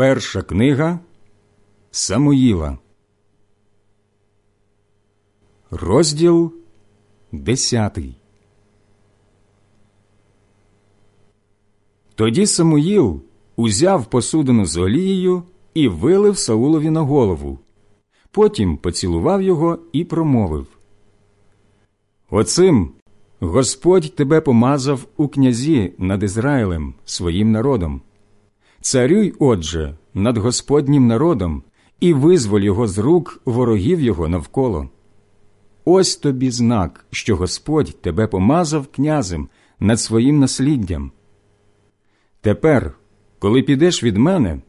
Перша книга Самуїла, розділ десятий. Тоді Самуїл узяв посудину з олією і вилив Саулові на голову. Потім поцілував його і промовив Оцим Господь тебе помазав у князі над Ізраїлем, своїм народом. Царюй, отже, над Господнім народом і визволь його з рук ворогів його навколо. Ось тобі знак, що Господь тебе помазав князем над своїм насліддям. Тепер, коли підеш від мене,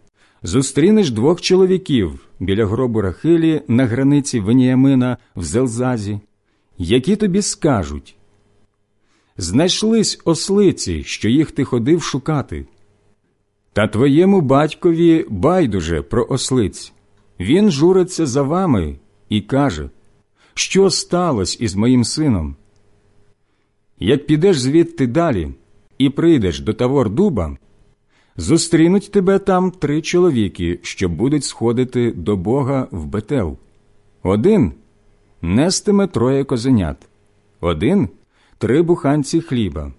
зустрінеш двох чоловіків біля гробу Рахилі на границі Веніямина в Зелзазі, які тобі скажуть знайшлись ослиці, що їх ти ходив шукати. Та твоєму батькові байдуже про ослиць. Він журиться за вами і каже, що сталося із моїм сином. Як підеш звідти далі і прийдеш до тавор дуба, зустрінуть тебе там три чоловіки, що будуть сходити до Бога в Бетел. Один нестиме троє козенят, один три буханці хліба,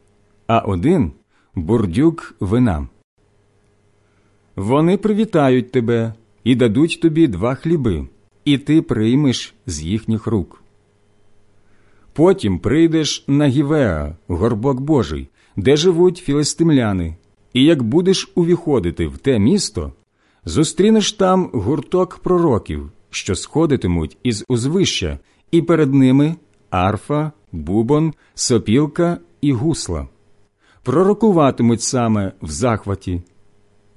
а один бурдюк вина. Вони привітають тебе і дадуть тобі два хліби, і ти приймеш з їхніх рук. Потім прийдеш на Гівеа, горбок Божий, де живуть філистимляни, і як будеш увіходити в те місто, зустрінеш там гурток пророків, що сходитимуть із узвища, і перед ними арфа, бубон, сопілка і гусла. Пророкуватимуть саме в захваті.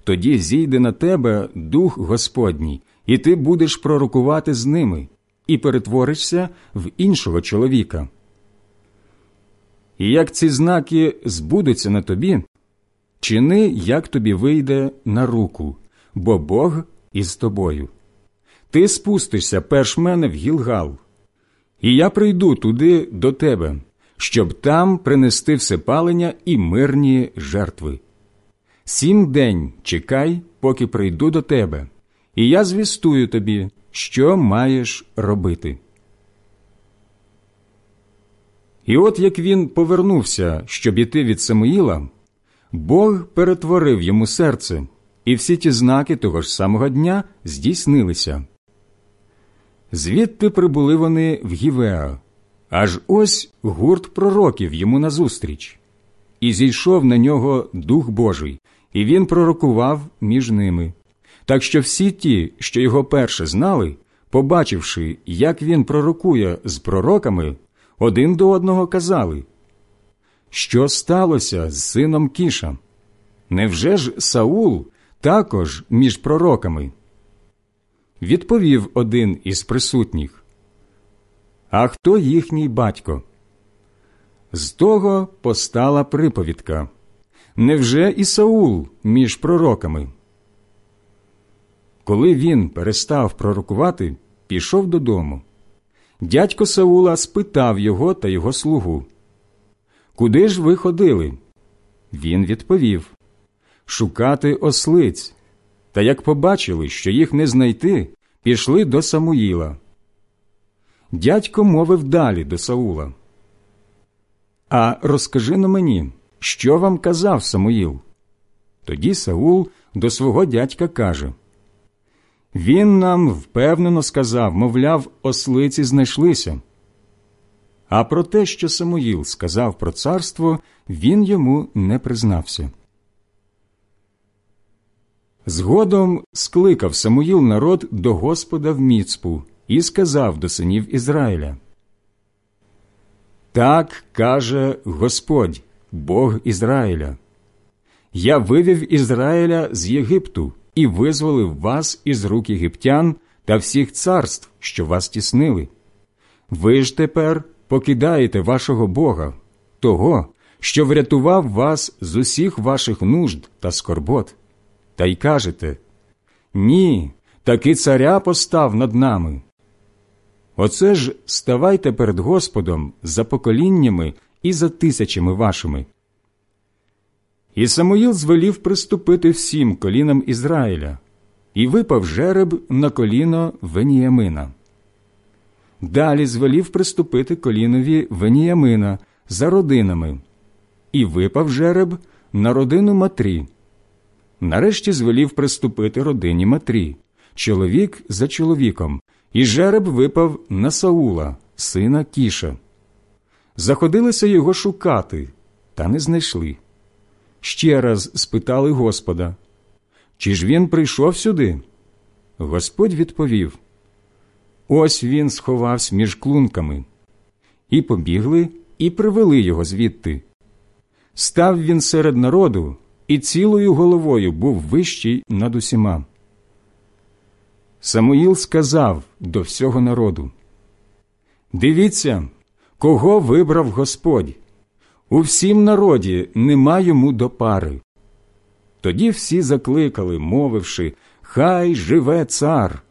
Тоді зійде на тебе Дух Господній, і ти будеш пророкувати з ними, і перетворишся в іншого чоловіка. І як ці знаки збудуться на тобі, чини, як тобі вийде на руку, бо Бог із тобою. Ти спустишся перш мене в Гілгал, і я прийду туди до тебе, щоб там принести всепалення і мирні жертви. Сім день чекай, поки прийду до тебе, і я звістую тобі, що маєш робити. І от як він повернувся, щоб іти від Самуїла, Бог перетворив йому серце, і всі ті знаки того ж самого дня здійснилися. Звідти прибули вони в Гівеа, аж ось гурт пророків йому назустріч, і зійшов на нього Дух Божий, і він пророкував між ними. Так що всі ті, що його перше знали, побачивши, як він пророкує з пророками, один до одного казали, що сталося з сином Кіша? Невже ж Саул також між пророками? Відповів один із присутніх. А хто їхній батько? З того постала приповідка. Невже і Саул між пророками? Коли він перестав пророкувати, пішов додому. Дядько Саула спитав його та його слугу. Куди ж ви ходили? Він відповів Шукати ослиць. Та як побачили, що їх не знайти, пішли до Самуїла. Дядько мовив далі до Саула. А розкажи на мені, що вам казав Самуїл? Тоді Саул до свого дядька каже Він нам впевнено сказав, мовляв, ослиці знайшлися. А про те, що Самуїл сказав про царство, він йому не признався. Згодом скликав Самуїл народ до Господа в Міцпу і сказав до синів Ізраїля. Так каже Господь, Бог Ізраїля. Я вивів Ізраїля з Єгипту і визволив вас із рук єгиптян та всіх царств, що вас тіснили. Ви ж тепер покидаєте вашого Бога, того, що врятував вас з усіх ваших нужд та скорбот та й кажете Ні, таки царя постав над нами. Оце ж ставайте перед Господом за поколіннями і за тисячами вашими. І Самуїл звелів приступити всім колінам Ізраїля, і випав жереб на коліно Веніямина. Далі звелів приступити колінові Веніямина за родинами, і випав жереб на родину Матрі. Нарешті звелів приступити родині Матрі, чоловік за чоловіком, і жереб випав на Саула, сина Кіша. Заходилися його шукати, та не знайшли. Ще раз спитали Господа, чи ж він прийшов сюди? Господь відповів Ось він сховався між клунками. І побігли, і привели його звідти. Став він серед народу, і цілою головою був вищий над усіма. Самуїл сказав до всього народу Дивіться, кого вибрав Господь. У всім народі нема йому до пари. Тоді всі закликали, мовивши Хай живе цар.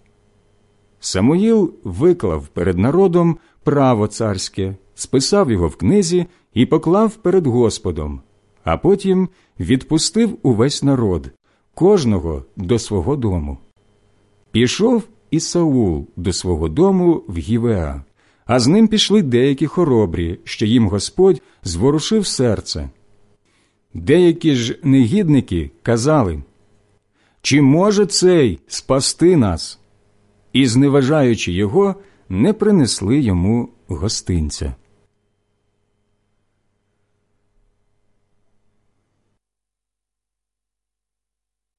Самуїл виклав перед народом право царське, списав його в книзі і поклав перед Господом, а потім відпустив увесь народ, кожного до свого дому. Пішов і Саул до свого дому в Гівеа, а з ним пішли деякі хоробрі, що їм Господь зворушив серце. Деякі ж негідники казали, чи може цей спасти нас? І, зневажаючи його, не принесли йому гостинця.